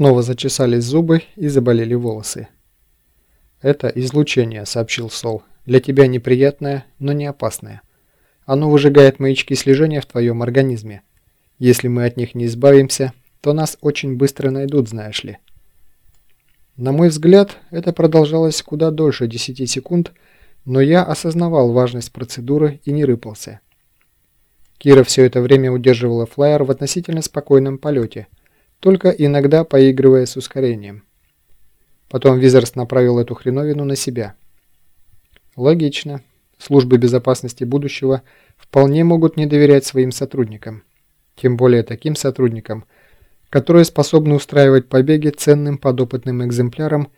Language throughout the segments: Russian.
снова зачесались зубы и заболели волосы. «Это излучение», — сообщил Сол. «Для тебя неприятное, но не опасное. Оно выжигает маячки слежения в твоем организме. Если мы от них не избавимся, то нас очень быстро найдут, знаешь ли». На мой взгляд, это продолжалось куда дольше 10 секунд, но я осознавал важность процедуры и не рыпался. Кира все это время удерживала флайер в относительно спокойном полете, только иногда поигрывая с ускорением. Потом Визерс направил эту хреновину на себя. Логично. Службы безопасности будущего вполне могут не доверять своим сотрудникам. Тем более таким сотрудникам, которые способны устраивать побеги ценным подопытным экземплярам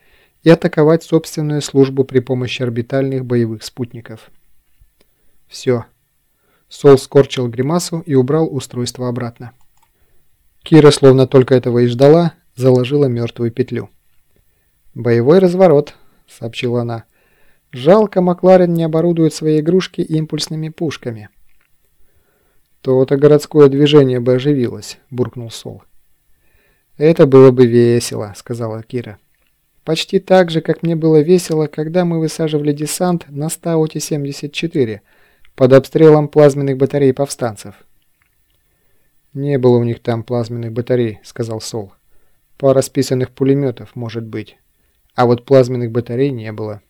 и атаковать собственную службу при помощи орбитальных боевых спутников. Все. Сол скорчил гримасу и убрал устройство обратно. Кира, словно только этого и ждала, заложила мертвую петлю. «Боевой разворот», — сообщила она. «Жалко, Макларен не оборудует свои игрушки импульсными пушками». «То-то городское движение бы оживилось», — буркнул Сол. «Это было бы весело», — сказала Кира. «Почти так же, как мне было весело, когда мы высаживали десант на Стауте-74», под обстрелом плазменных батарей повстанцев. «Не было у них там плазменных батарей», — сказал Сол. «Пара списанных пулеметов, может быть. А вот плазменных батарей не было».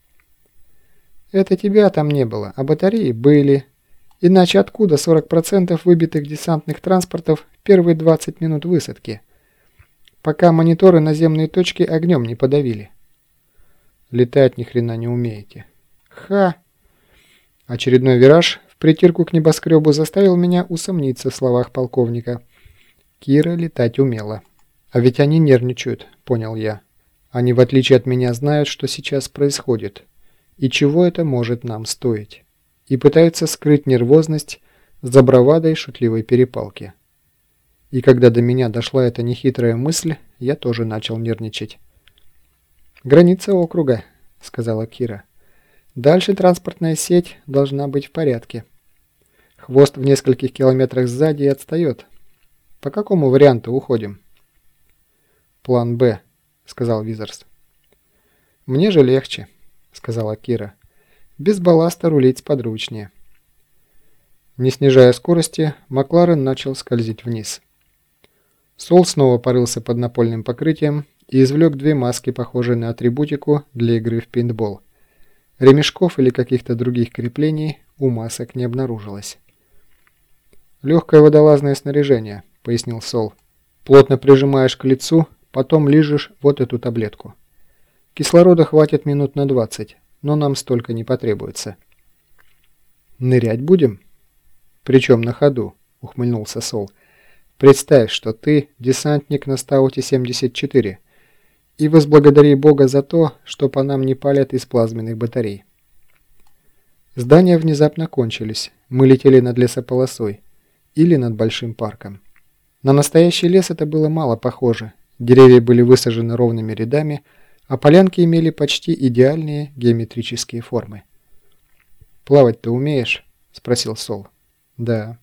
«Это тебя там не было, а батареи были. Иначе откуда 40% выбитых десантных транспортов в первые 20 минут высадки? Пока мониторы наземные точки огнем не подавили». «Летать ни хрена не умеете». «Ха!» Очередной вираж притирку к небоскребу заставил меня усомниться в словах полковника. Кира летать умела. А ведь они нервничают, понял я. Они, в отличие от меня, знают, что сейчас происходит. И чего это может нам стоить. И пытаются скрыть нервозность за бравадой шутливой перепалки. И когда до меня дошла эта нехитрая мысль, я тоже начал нервничать. «Граница округа», — сказала Кира. Дальше транспортная сеть должна быть в порядке. Хвост в нескольких километрах сзади отстает. По какому варианту уходим? План «Б», — сказал Визерс. «Мне же легче», — сказала Кира. «Без балласта рулить сподручнее». Не снижая скорости, Макларен начал скользить вниз. Сол снова порылся под напольным покрытием и извлек две маски, похожие на атрибутику для игры в пейнтбол. Ремешков или каких-то других креплений у масок не обнаружилось. «Легкое водолазное снаряжение», — пояснил Сол. «Плотно прижимаешь к лицу, потом лижешь вот эту таблетку. Кислорода хватит минут на 20, но нам столько не потребуется». «Нырять будем?» «Причем на ходу», — ухмыльнулся Сол. «Представь, что ты десантник на Стауте-74» и возблагодари Бога за то, что по нам не палят из плазменных батарей. Здания внезапно кончились. Мы летели над лесополосой или над большим парком. На настоящий лес это было мало похоже. Деревья были высажены ровными рядами, а полянки имели почти идеальные геометрические формы. «Плавать ты умеешь?» – спросил Сол. «Да».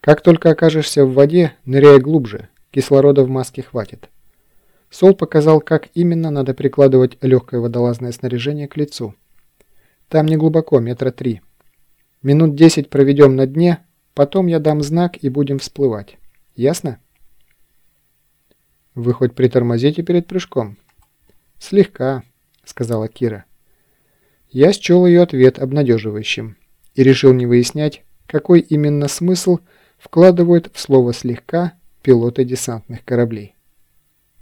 «Как только окажешься в воде, ныряй глубже, кислорода в маске хватит». Сол показал, как именно надо прикладывать легкое водолазное снаряжение к лицу. Там не глубоко, метра три. Минут десять проведем на дне, потом я дам знак и будем всплывать. Ясно? Вы хоть притормозите перед прыжком? Слегка, сказала Кира. Я счел ее ответ обнадеживающим и решил не выяснять, какой именно смысл вкладывают в слово «слегка» пилоты десантных кораблей.